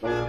Bye.